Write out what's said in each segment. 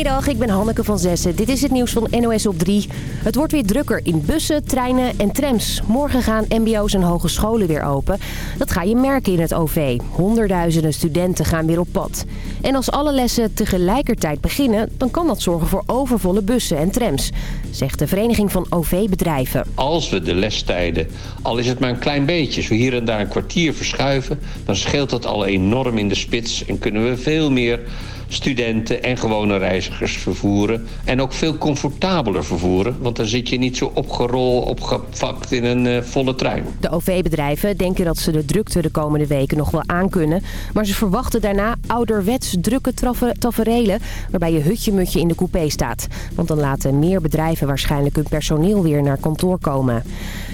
Goedemiddag, ik ben Hanneke van Zessen. Dit is het nieuws van NOS op 3. Het wordt weer drukker in bussen, treinen en trams. Morgen gaan mbo's en hogescholen weer open. Dat ga je merken in het OV. Honderdduizenden studenten gaan weer op pad. En als alle lessen tegelijkertijd beginnen... dan kan dat zorgen voor overvolle bussen en trams. Zegt de Vereniging van OV-bedrijven. Als we de lestijden, al is het maar een klein beetje... zo hier en daar een kwartier verschuiven... dan scheelt dat al enorm in de spits... en kunnen we veel meer studenten en gewone reizigers vervoeren. En ook veel comfortabeler vervoeren. Want dan zit je niet zo opgerold, opgevakt in een uh, volle trein. De OV-bedrijven denken dat ze de drukte de komende weken nog wel aankunnen. Maar ze verwachten daarna ouderwets drukke taferelen... waarbij je hutje-mutje in de coupé staat. Want dan laten meer bedrijven waarschijnlijk hun personeel weer naar kantoor komen.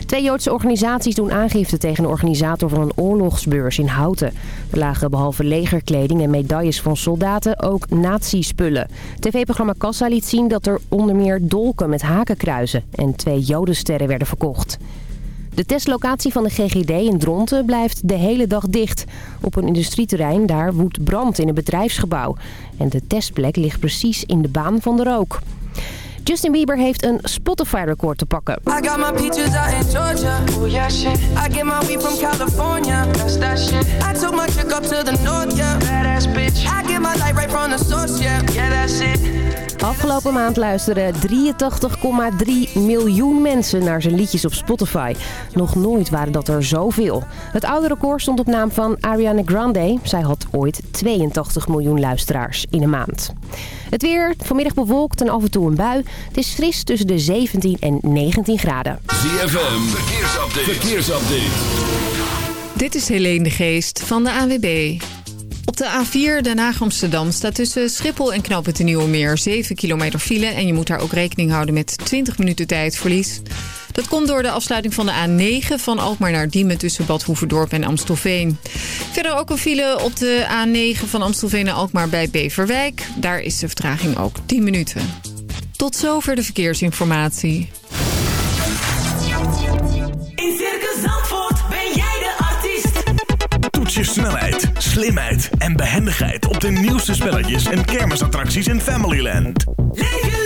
Twee Joodse organisaties doen aangifte tegen een organisator van een oorlogsbeurs in Houten. Er lagen behalve legerkleding en medailles van soldaten ook nazi-spullen. TV-programma Kassa liet zien dat er onder meer dolken met hakenkruizen en twee jodensterren werden verkocht. De testlocatie van de GGD in Dronten blijft de hele dag dicht. Op een industrieterrein daar woedt brand in een bedrijfsgebouw. En de testplek ligt precies in de baan van de rook. Justin Bieber heeft een Spotify-record te pakken. I got my peaches out in Georgia. Oh yeah, shit. I get my weed from California. That's that shit. I took my chick up to the north, yeah. Badass bitch. I get my light right from the source, yeah. Yeah, that's it. Afgelopen maand luisteren 83,3 miljoen mensen naar zijn liedjes op Spotify. Nog nooit waren dat er zoveel. Het oude record stond op naam van Ariana Grande. Zij had ooit 82 miljoen luisteraars in een maand. Het weer, vanmiddag bewolkt en af en toe een bui. Het is fris tussen de 17 en 19 graden. ZFM, verkeersupdate. verkeersupdate. Dit is Helene de Geest van de AWB. Op de A4 Den Haag-Amsterdam staat tussen Schiphol en Knoop Nieuwe Meer 7 kilometer file. En je moet daar ook rekening houden met 20 minuten tijdverlies. Dat komt door de afsluiting van de A9 van Alkmaar naar Diemen tussen Bad Hoeverdorp en Amstelveen. Verder ook een file op de A9 van Amstelveen naar Alkmaar bij Beverwijk. Daar is de vertraging ook 10 minuten. Tot zover de verkeersinformatie. In Circus Zandvoort ben jij de artiest. Toets je snelheid, slimheid en behendigheid op de nieuwste spelletjes en kermisattracties in Familyland. Leef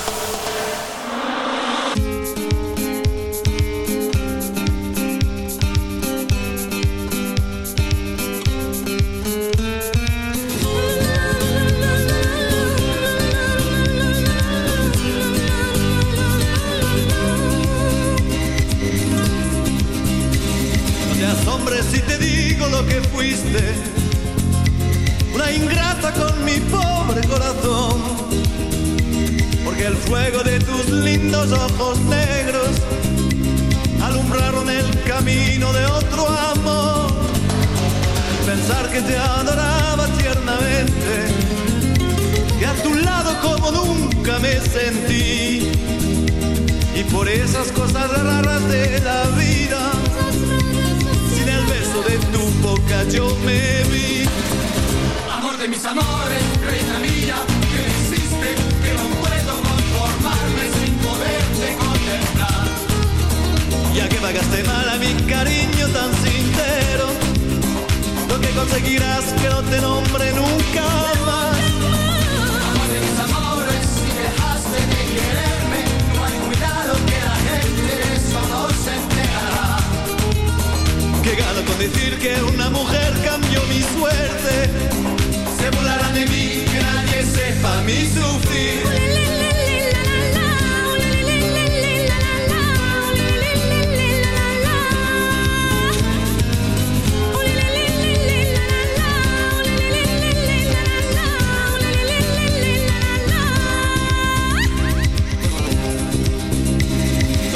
Lindos ojos negros alumbraron el camino de otro amor. Pensar que te adoraba tiernamente. Que a tu lado como nunca me sentí. Y por esas cosas raras de la vida sin el beso de tu boca yo me vi. Amor de mis amores, Ya que pagaste mal a mi cariño tan sincero, lo que conseguirás que no te nombre nunca más. Amor de mis amores, si dejaste de quererme, no hay cuidado que la gente de eso no se enterará. Que gano con decir que una mujer cambió mi suerte. Se burlarán de mí, que nadie sepa mi sufrir.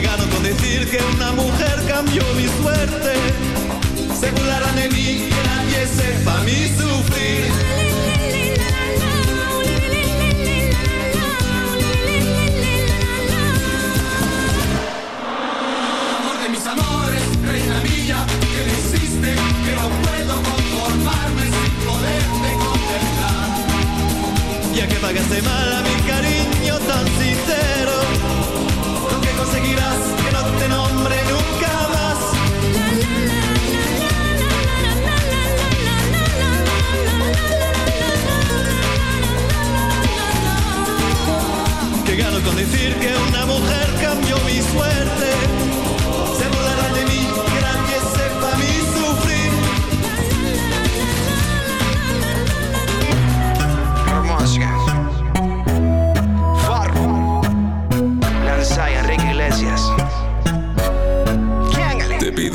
Llegaron con decir que una mujer cambió mi suerte, se burlarán de mi gran piece para mí sufrir. Amor de mis amores, reina mía, que existe que no puedo conformarme sin poderme contestar. Ya que pagaste mal a mi cariño tan sincero. Conseguirás que no te nombre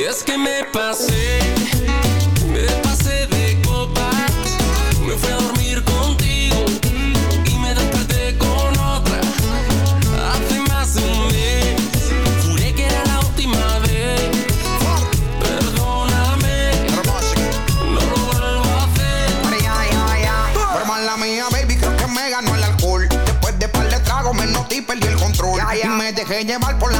Y es que me pasé, me pasé de copas. Me fui a dormir contigo y me desperté con otra. Hace más de un mes, juré que era la última vez. Perdóname, no lo vuelvo a hacer. Pero mala mía, baby, creo que me ganó el alcohol. Después de par de tragos me noté y perdí el control. Y me dejé llevar por la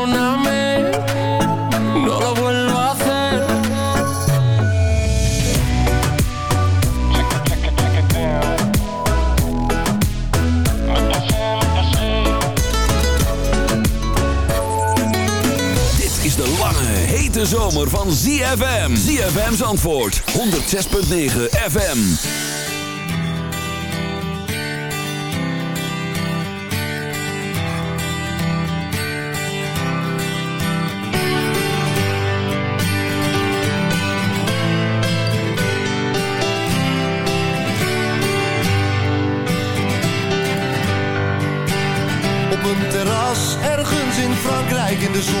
hete zomer van ZFM. ZFM's antwoord. 106.9 FM. Op een terras ergens in Frankrijk in de zon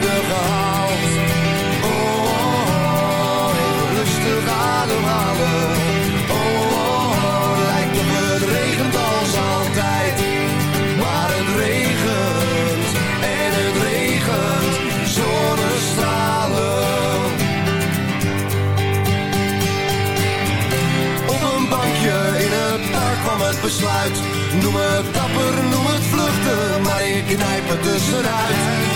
Worden gehaald. Oh, oh, oh, rustig ademhalen. Oh, oh, oh, lijkt op het regent als altijd. Maar het regent en het regent zonnestralen. Op een bankje in het park kwam het besluit. Noem het dapper, noem het vluchten, maar ik knijp het tussenuit.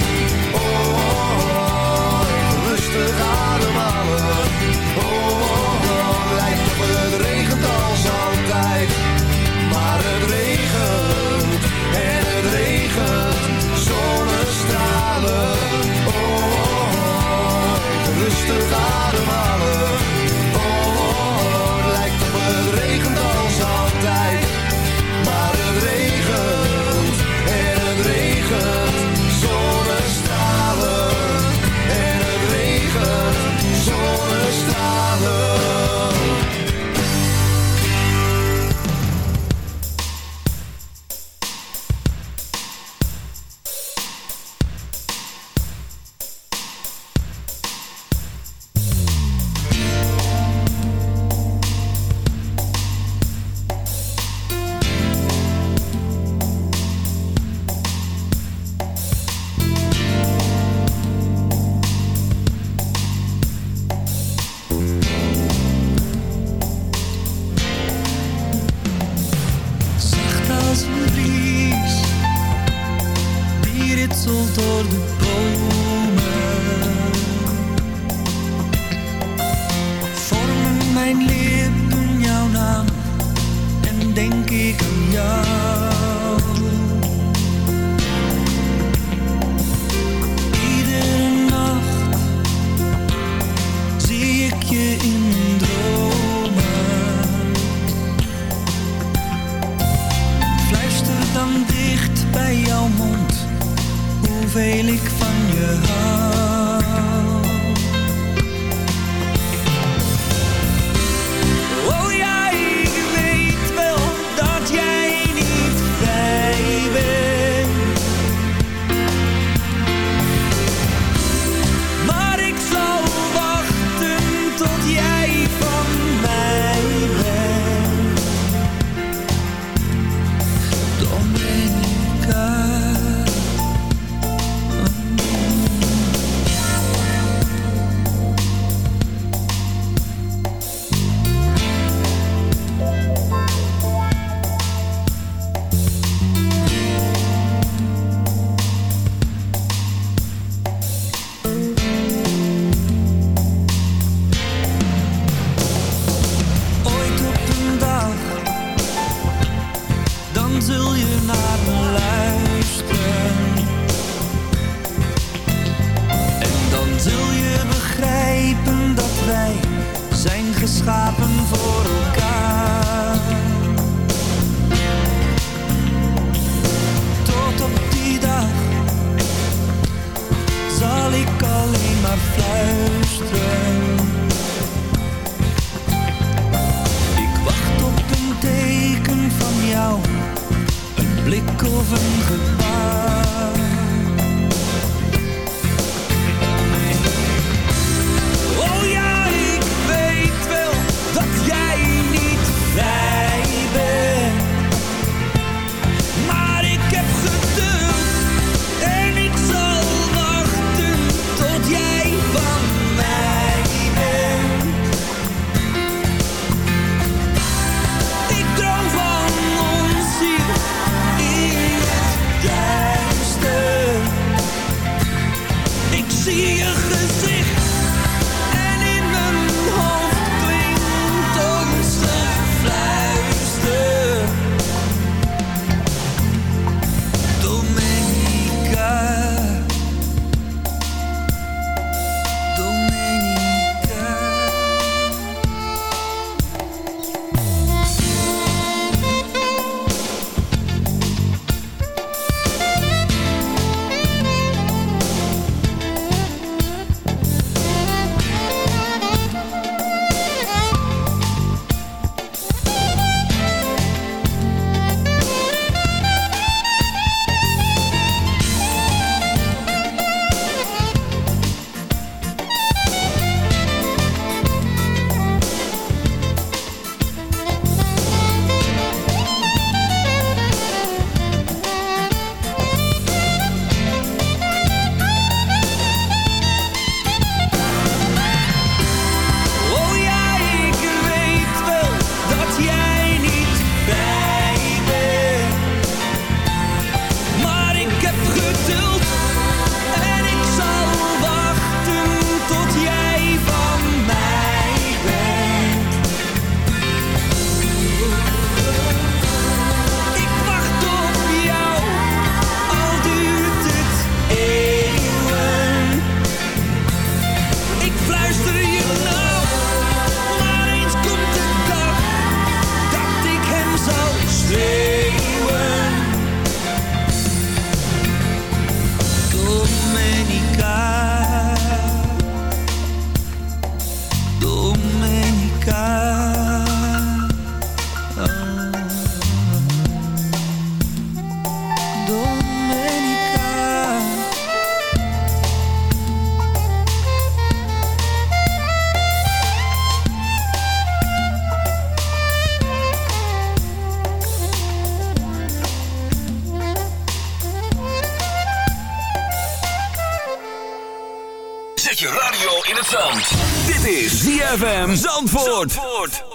ZFM Zandvoort.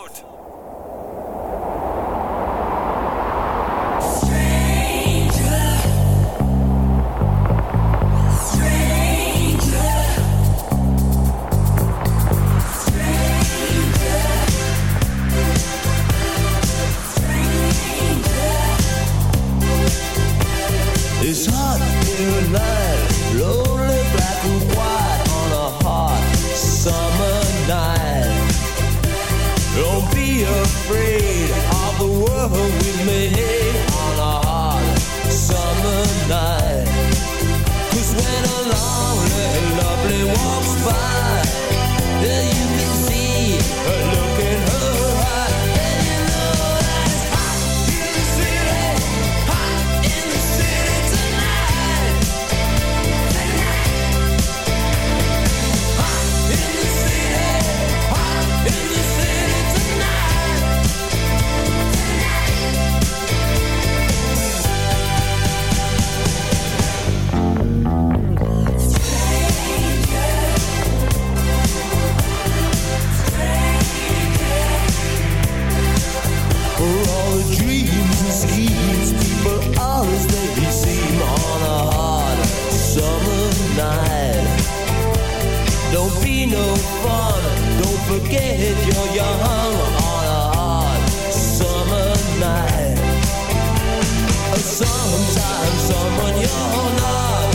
forget you're young on a hot summer night. Sometimes someone you're not.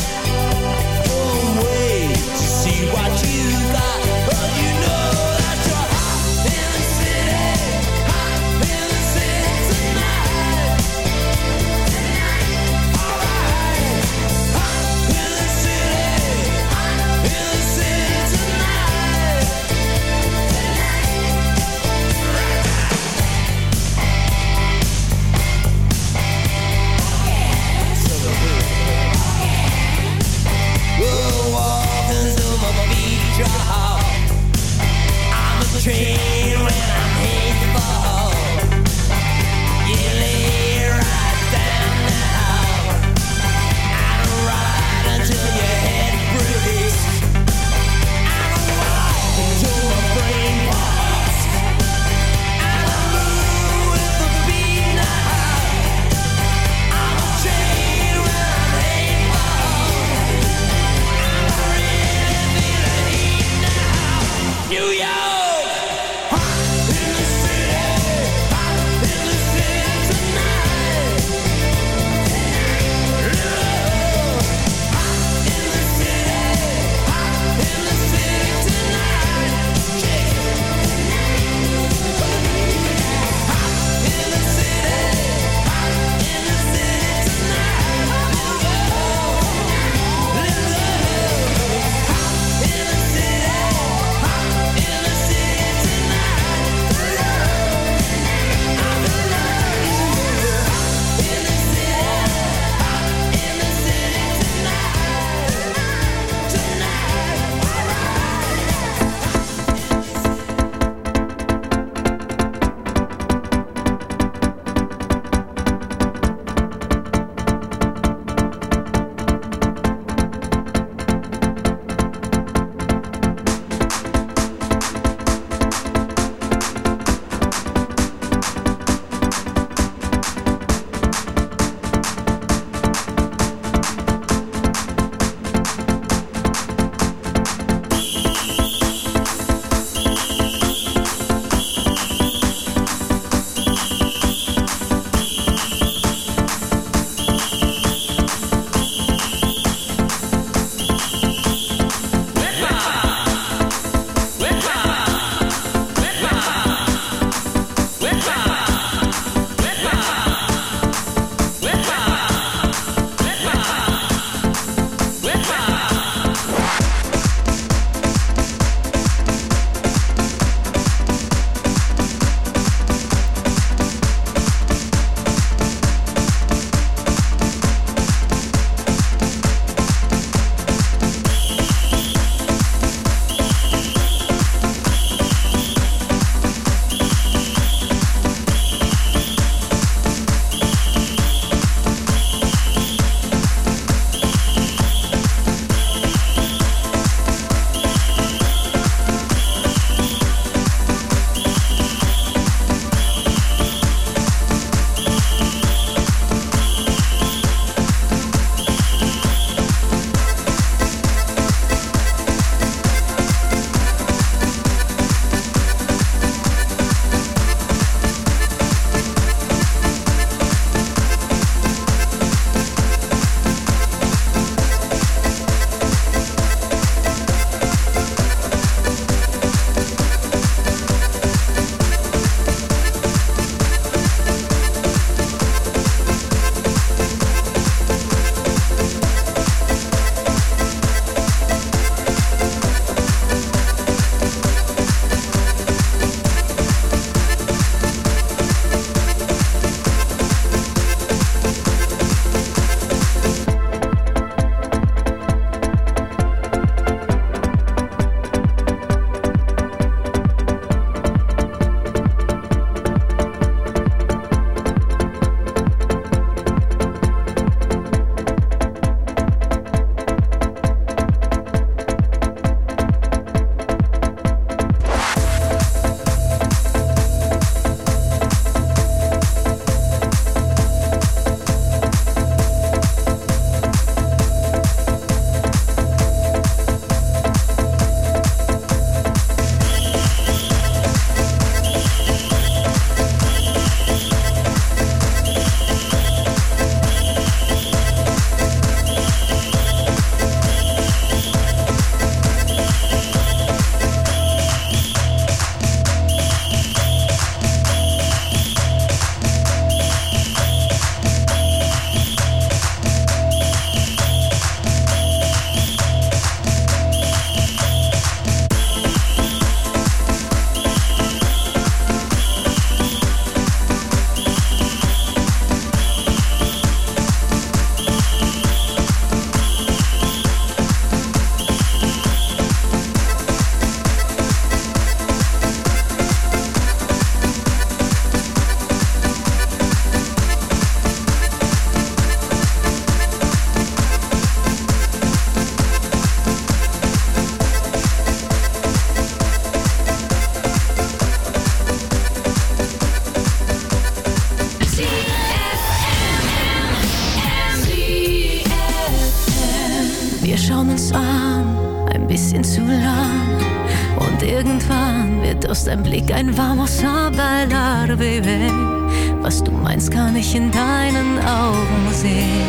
kann ich in deinen Augen sehen,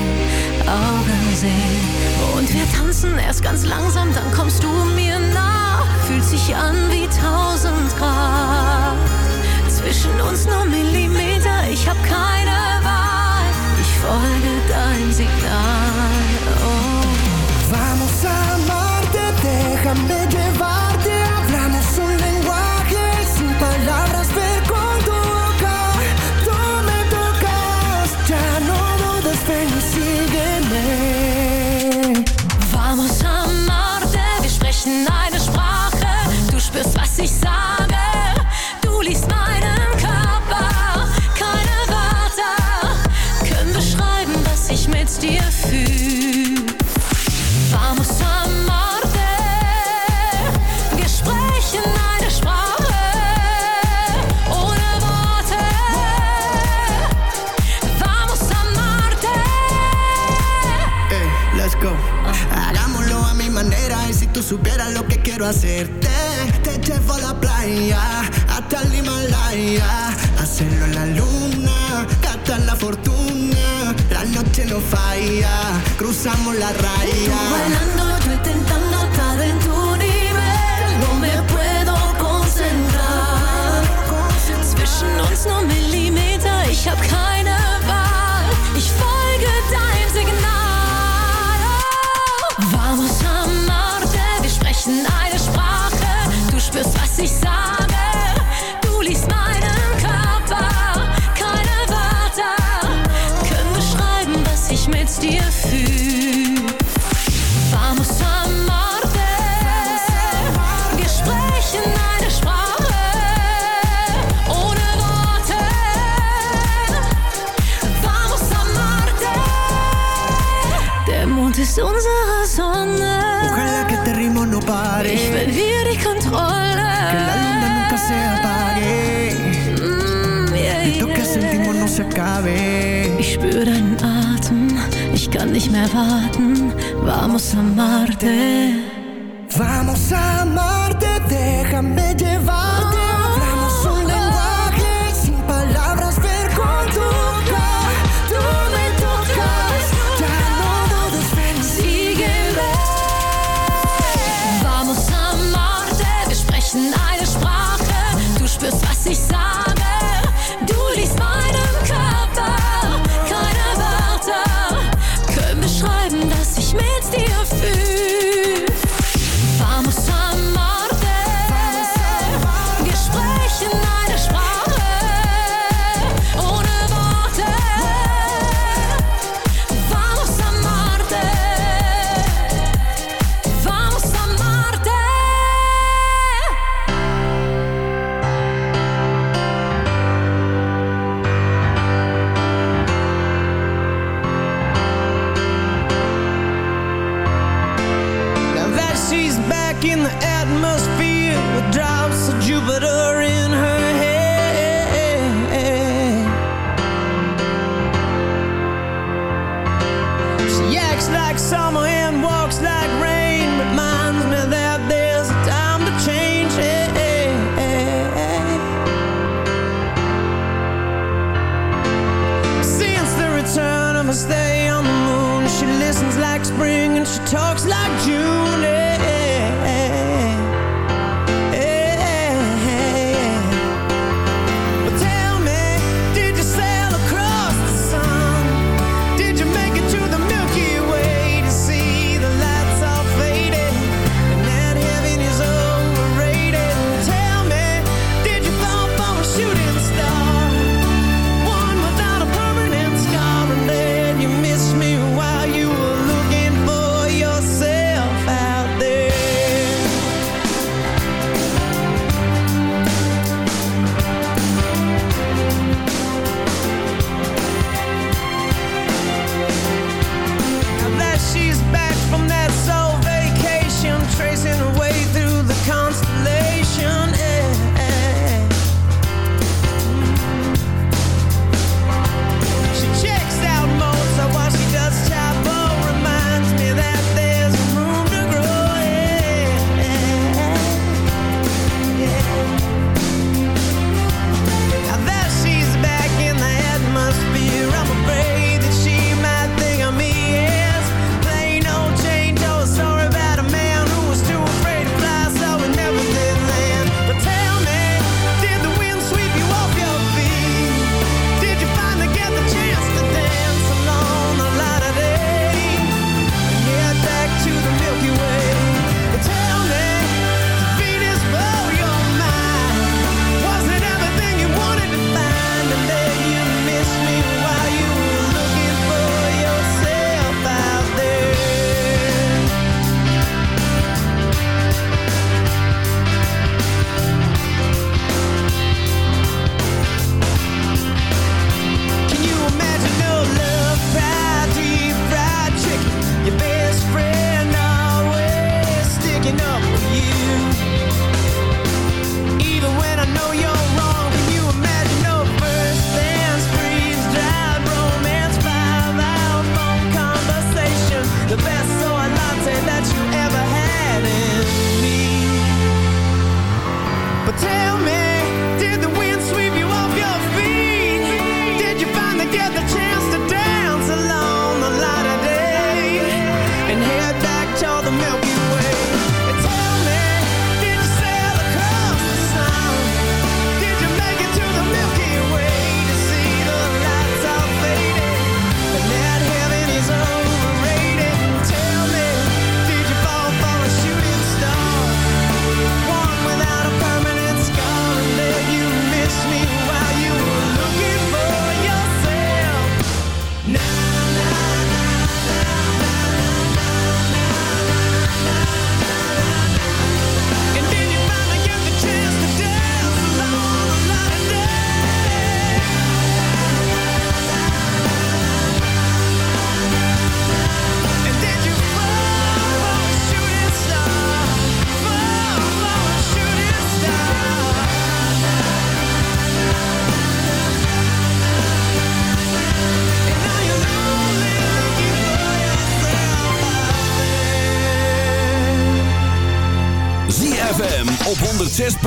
Augen sehen. Und wir tanzen erst ganz langsam, dann kommst du mir nah. Fühlt sich an wie tausend Grad. Zwischen uns nur Millimeter, ich hab keine Wahl. Ich folge quiero hacerte. Te llevo a la playa, hasta el Himalaya. La luna, gastar la fortuna. La noche no falla, cruzamos la raya. Tú bailando, yo intentando estar en tu nivel. No me puedo concentrar. Zwischen uns nur Millimeter, ich hab acabe. Ich spür deinen Atem, ich kann nicht mehr warten. Vamos a Marte. Vamos a Marte, déjame llevar.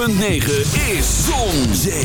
Is Zon, Zee,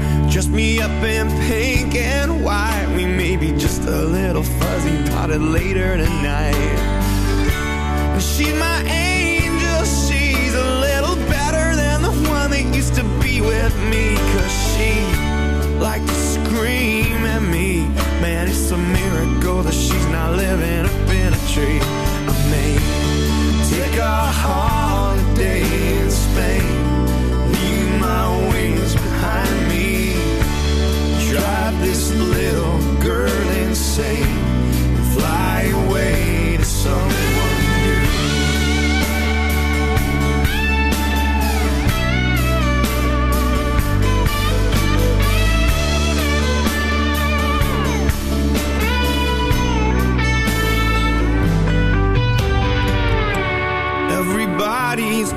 dress me up in pink and white, we may be just a little fuzzy potted later tonight. She's my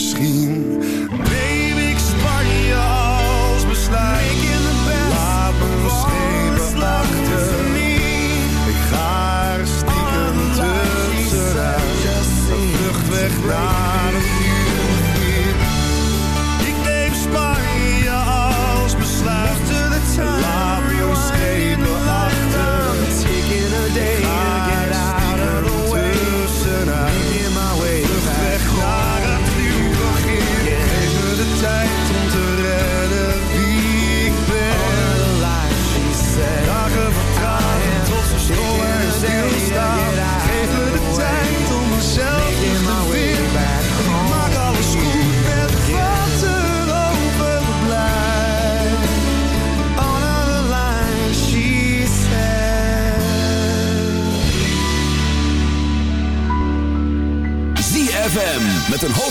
misschien. Baby, ik spar je als besluit. Laat me schepen achter. Ik ga er stiekem tussenuit. Een vluchtweg naar.